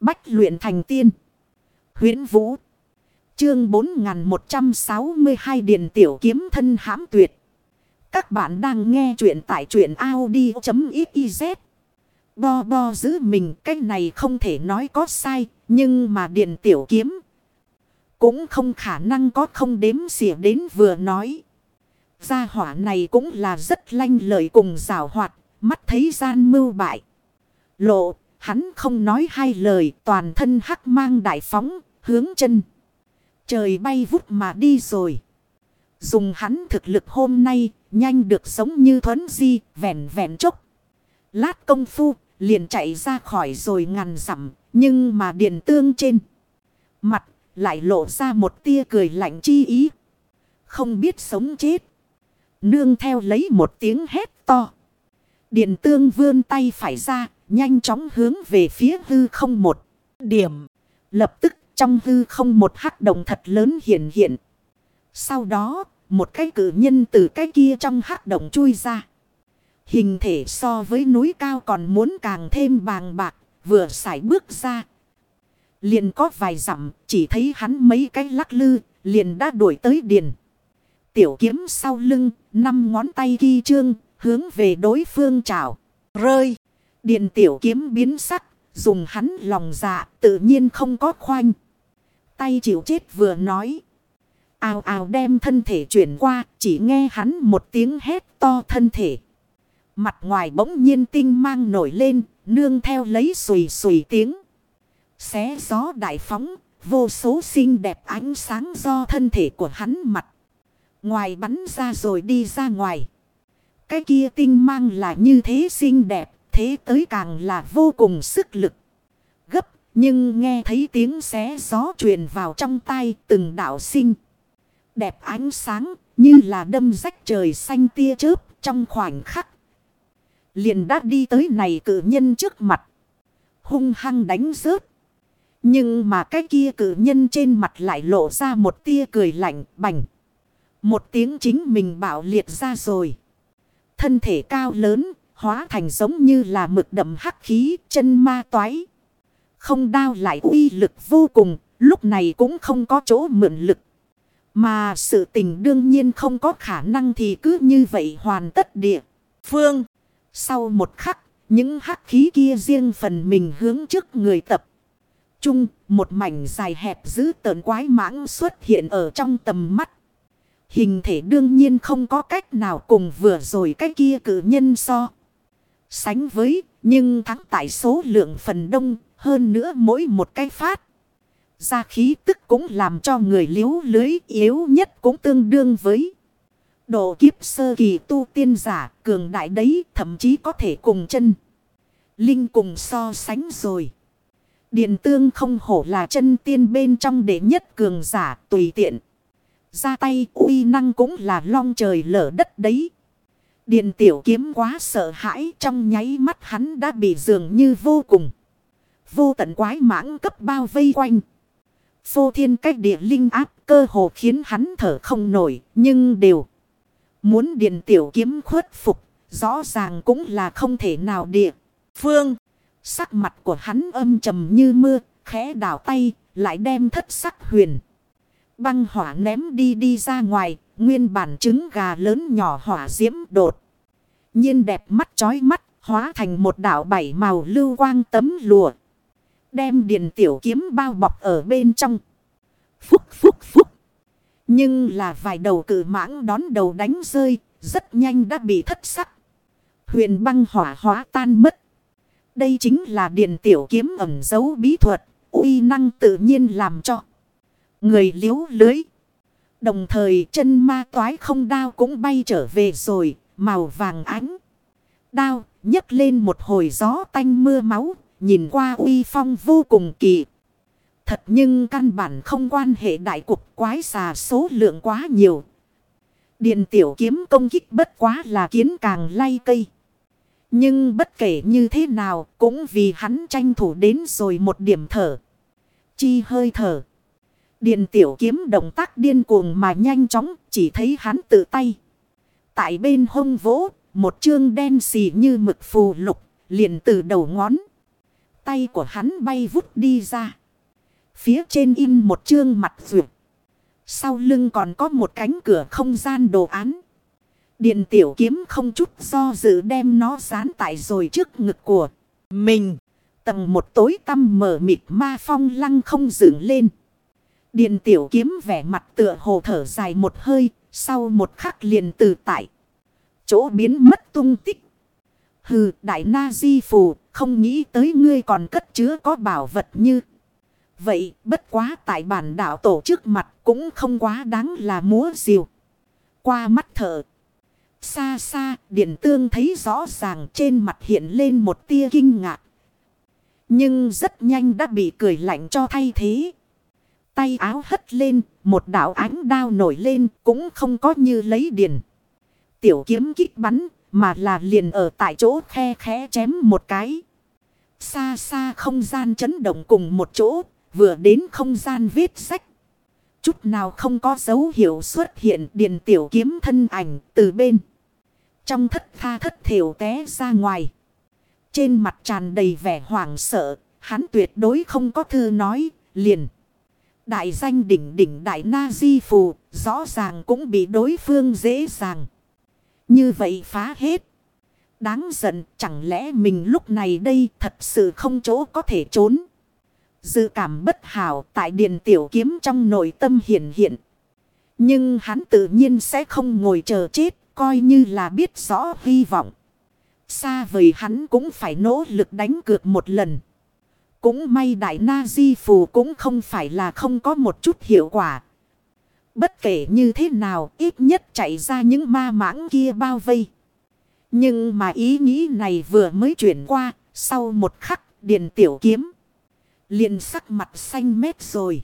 Bách luyện thành tiên. huyễn Vũ. Chương 4162 Điền Tiểu Kiếm Thân hãm tuyệt. Các bạn đang nghe truyện tại truyện Audi.xyz. Bo bo giữ mình, cái này không thể nói có sai. Nhưng mà Điền Tiểu Kiếm. Cũng không khả năng có không đếm xỉa đến vừa nói. Gia hỏa này cũng là rất lanh lợi cùng rào hoạt. Mắt thấy gian mưu bại. Lộ Hắn không nói hai lời toàn thân hắc mang đại phóng, hướng chân. Trời bay vút mà đi rồi. Dùng hắn thực lực hôm nay, nhanh được sống như thuấn di, vẹn vẹn chốc. Lát công phu, liền chạy ra khỏi rồi ngàn dặm nhưng mà điện tương trên. Mặt, lại lộ ra một tia cười lạnh chi ý. Không biết sống chết. Nương theo lấy một tiếng hét to. Điện tương vươn tay phải ra, Nhanh chóng hướng về phía hư không một điểm. Lập tức trong hư không một hắc động thật lớn hiện hiện. Sau đó một cái cử nhân từ cái kia trong hắc động chui ra. Hình thể so với núi cao còn muốn càng thêm bàng bạc. Vừa sải bước ra. Liền có vài dặm chỉ thấy hắn mấy cái lắc lư liền đã đuổi tới điền. Tiểu kiếm sau lưng, năm ngón tay ghi trương, hướng về đối phương chào, rơi. Điện tiểu kiếm biến sắc, dùng hắn lòng dạ tự nhiên không có khoanh. Tay chịu chết vừa nói. Ào ào đem thân thể chuyển qua, chỉ nghe hắn một tiếng hét to thân thể. Mặt ngoài bỗng nhiên tinh mang nổi lên, nương theo lấy sùi sùi tiếng. Xé gió đại phóng, vô số xinh đẹp ánh sáng do thân thể của hắn mặt. Ngoài bắn ra rồi đi ra ngoài. Cái kia tinh mang là như thế xinh đẹp, thế tới càng là vô cùng sức lực. Gấp, nhưng nghe thấy tiếng xé gió truyền vào trong tay từng đạo sinh. Đẹp ánh sáng, như là đâm rách trời xanh tia chớp trong khoảnh khắc. Liền đã đi tới này cử nhân trước mặt. Hung hăng đánh rớt. Nhưng mà cái kia cử nhân trên mặt lại lộ ra một tia cười lạnh bành. Một tiếng chính mình bảo liệt ra rồi. Thân thể cao lớn, Hóa thành giống như là mực đậm hắc khí, chân ma toái. Không đao lại uy lực vô cùng. Lúc này cũng không có chỗ mượn lực. Mà sự tình đương nhiên không có khả năng thì cứ như vậy hoàn tất địa. Phương. Sau một khắc. Những hắc khí kia riêng phần mình hướng trước người tập. Trung. Một mảnh dài hẹp giữ tợn quái mãng xuất hiện ở trong tầm mắt. Hình thể đương nhiên không có cách nào cùng vừa rồi cái kia cử nhân so sánh với, nhưng thắng tại số lượng phần đông, hơn nữa mỗi một cái phát. Ra khí tức cũng làm cho người liếu lưới yếu nhất cũng tương đương với. Độ kiếp sơ kỳ tu tiên giả, cường đại đấy, thậm chí có thể cùng chân. Linh cùng so sánh rồi. Điện tương không hổ là chân tiên bên trong đệ nhất cường giả tùy tiện. Ra tay uy năng cũng là long trời lở đất đấy. Điện tiểu kiếm quá sợ hãi trong nháy mắt hắn đã bị dường như vô cùng. Vô tận quái mãng cấp bao vây quanh. Phô thiên cách địa linh áp cơ hồ khiến hắn thở không nổi nhưng đều. Muốn điện tiểu kiếm khuất phục rõ ràng cũng là không thể nào địa. Phương, sắc mặt của hắn âm trầm như mưa, khẽ đảo tay, lại đem thất sắc huyền. Băng hỏa ném đi đi ra ngoài, Nguyên bản trứng gà lớn nhỏ hỏa diễm đột nhiên đẹp mắt chói mắt, hóa thành một đảo bảy màu lưu quang tấm lụa Đem điện tiểu kiếm bao bọc ở bên trong. Phúc phúc phúc. Nhưng là vài đầu cử mãng đón đầu đánh rơi, rất nhanh đã bị thất sắc. Huyền băng hỏa hóa tan mất. Đây chính là điện tiểu kiếm ẩn dấu bí thuật, uy năng tự nhiên làm cho. Người liếu lưới. Đồng thời chân ma toái không đao cũng bay trở về rồi, màu vàng ánh. Đao nhấc lên một hồi gió tanh mưa máu, nhìn qua uy phong vô cùng kỳ. Thật nhưng căn bản không quan hệ đại cục quái xà số lượng quá nhiều. Điện tiểu kiếm công kích bất quá là kiến càng lay cây. Nhưng bất kể như thế nào cũng vì hắn tranh thủ đến rồi một điểm thở. Chi hơi thở. Điện tiểu kiếm động tác điên cuồng mà nhanh chóng chỉ thấy hắn tự tay. Tại bên hông vỗ, một chương đen xì như mực phù lục, liền từ đầu ngón. tay của hắn bay vút đi ra. Phía trên in một chương mặt vượt. Sau lưng còn có một cánh cửa không gian đồ án. Điện tiểu kiếm không chút do dự đem nó dán tại rồi trước ngực của mình. Tầng một tối tăm mở mịt ma phong lăng không dựng lên. Điện tiểu kiếm vẻ mặt tựa hồ thở dài một hơi. Sau một khắc liền từ tại. Chỗ biến mất tung tích. Hừ, đại na di phù. Không nghĩ tới ngươi còn cất chứa có bảo vật như. Vậy, bất quá tại bản đảo tổ trước mặt cũng không quá đáng là múa diều. Qua mắt thở. Xa xa, điện tương thấy rõ ràng trên mặt hiện lên một tia kinh ngạc. Nhưng rất nhanh đã bị cười lạnh cho thay thế. Tay áo hất lên, một đạo ánh đao nổi lên cũng không có như lấy điền. Tiểu kiếm kích bắn, mà là liền ở tại chỗ khe khẽ chém một cái. Xa xa không gian chấn động cùng một chỗ, vừa đến không gian viết sách. Chút nào không có dấu hiệu xuất hiện điền tiểu kiếm thân ảnh từ bên. Trong thất tha thất thiểu té ra ngoài. Trên mặt tràn đầy vẻ hoảng sợ, hắn tuyệt đối không có thư nói, liền. Đại danh đỉnh đỉnh đại na di phù, rõ ràng cũng bị đối phương dễ dàng. Như vậy phá hết. Đáng giận, chẳng lẽ mình lúc này đây thật sự không chỗ có thể trốn. Dự cảm bất hảo tại điện tiểu kiếm trong nội tâm hiện hiện. Nhưng hắn tự nhiên sẽ không ngồi chờ chết, coi như là biết rõ hy vọng. Xa vời hắn cũng phải nỗ lực đánh cược một lần. Cũng may đại na di phù cũng không phải là không có một chút hiệu quả. Bất kể như thế nào ít nhất chạy ra những ma mãng kia bao vây. Nhưng mà ý nghĩ này vừa mới chuyển qua, sau một khắc điện tiểu kiếm. liền sắc mặt xanh mét rồi.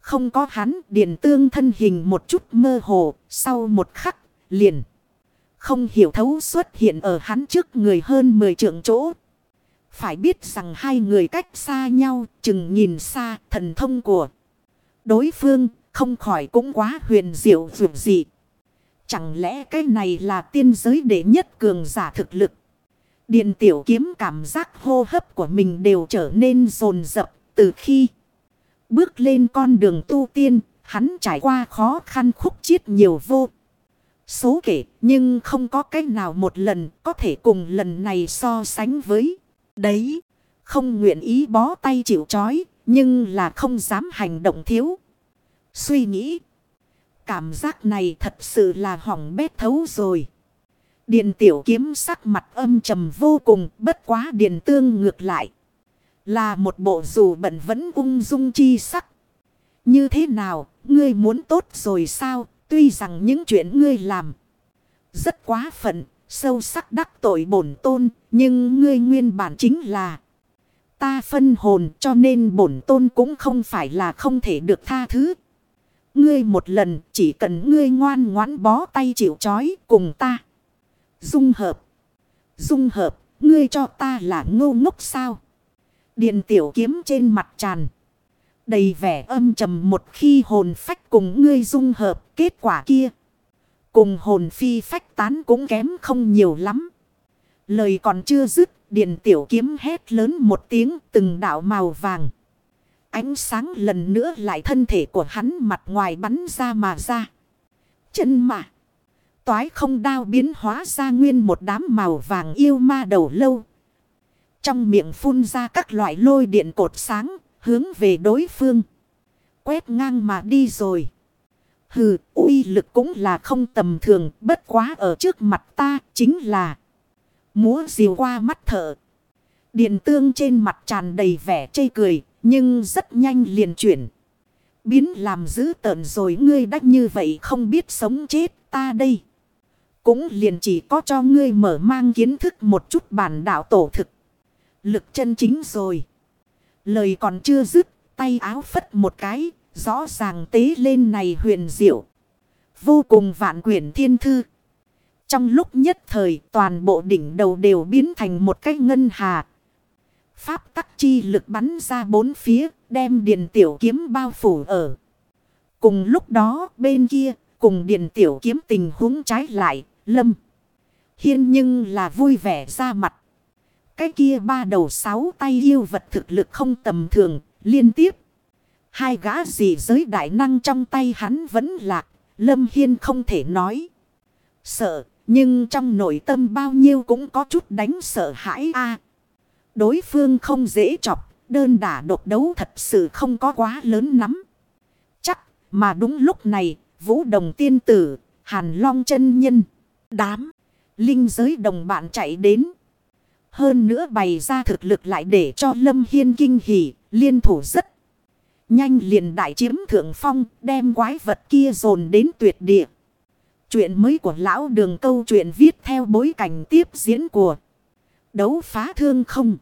Không có hắn điện tương thân hình một chút mơ hồ, sau một khắc liền. Không hiểu thấu xuất hiện ở hắn trước người hơn 10 trượng chỗ. Phải biết rằng hai người cách xa nhau, chừng nhìn xa, thần thông của đối phương, không khỏi cũng quá huyền diệu dù gì. Chẳng lẽ cái này là tiên giới đệ nhất cường giả thực lực? Điện tiểu kiếm cảm giác hô hấp của mình đều trở nên rồn rập từ khi bước lên con đường tu tiên, hắn trải qua khó khăn khúc chiết nhiều vô. Số kể nhưng không có cách nào một lần có thể cùng lần này so sánh với. Đấy, không nguyện ý bó tay chịu chói, nhưng là không dám hành động thiếu. Suy nghĩ, cảm giác này thật sự là hỏng bét thấu rồi. Điền tiểu kiếm sắc mặt âm trầm vô cùng, bất quá Điền tương ngược lại. Là một bộ dù bận vẫn ung dung chi sắc. Như thế nào, ngươi muốn tốt rồi sao, tuy rằng những chuyện ngươi làm rất quá phận, sâu sắc đắc tội bổn tôn, nhưng ngươi nguyên bản chính là ta phân hồn cho nên bổn tôn cũng không phải là không thể được tha thứ. Ngươi một lần chỉ cần ngươi ngoan ngoãn bó tay chịu chói cùng ta. Dung hợp. Dung hợp, ngươi cho ta là ngô ngốc sao? Điện tiểu kiếm trên mặt tràn. Đầy vẻ âm trầm một khi hồn phách cùng ngươi dung hợp kết quả kia. Cùng hồn phi phách tán cũng kém không nhiều lắm. Lời còn chưa dứt, điện tiểu kiếm hét lớn một tiếng từng đạo màu vàng. Ánh sáng lần nữa lại thân thể của hắn mặt ngoài bắn ra mà ra. Chân mà. Toái không đao biến hóa ra nguyên một đám màu vàng yêu ma đầu lâu. Trong miệng phun ra các loại lôi điện cột sáng, hướng về đối phương. Quét ngang mà đi rồi. Hừ, uy lực cũng là không tầm thường, bất quá ở trước mặt ta, chính là múa diều qua mắt thở. Điện tương trên mặt tràn đầy vẻ chây cười, nhưng rất nhanh liền chuyển. Biến làm dữ tợn rồi ngươi đắc như vậy không biết sống chết ta đây. Cũng liền chỉ có cho ngươi mở mang kiến thức một chút bản đạo tổ thực. Lực chân chính rồi. Lời còn chưa dứt, tay áo phất một cái, rõ ràng tế lên này huyền diệu. Vô cùng vạn quyển thiên thư. Trong lúc nhất thời toàn bộ đỉnh đầu đều biến thành một cái ngân hà. Pháp tắc chi lực bắn ra bốn phía, đem điện tiểu kiếm bao phủ ở. Cùng lúc đó bên kia, cùng điện tiểu kiếm tình huống trái lại, lâm. Hiên nhưng là vui vẻ ra mặt. Cái kia ba đầu sáu tay yêu vật thực lực không tầm thường, liên tiếp. Hai gã gì giới đại năng trong tay hắn vẫn lạc, Lâm Hiên không thể nói. Sợ, nhưng trong nội tâm bao nhiêu cũng có chút đánh sợ hãi a Đối phương không dễ chọc, đơn đả độc đấu thật sự không có quá lớn lắm. Chắc, mà đúng lúc này, Vũ Đồng Tiên Tử, Hàn Long chân Nhân, đám, linh giới đồng bạn chạy đến. Hơn nữa bày ra thực lực lại để cho Lâm Hiên kinh hỉ, liên thủ rất nhanh liền đại chiếm thượng phong, đem quái vật kia dồn đến tuyệt địa. Chuyện mới của lão đường câu chuyện viết theo bối cảnh tiếp diễn của đấu phá thương không.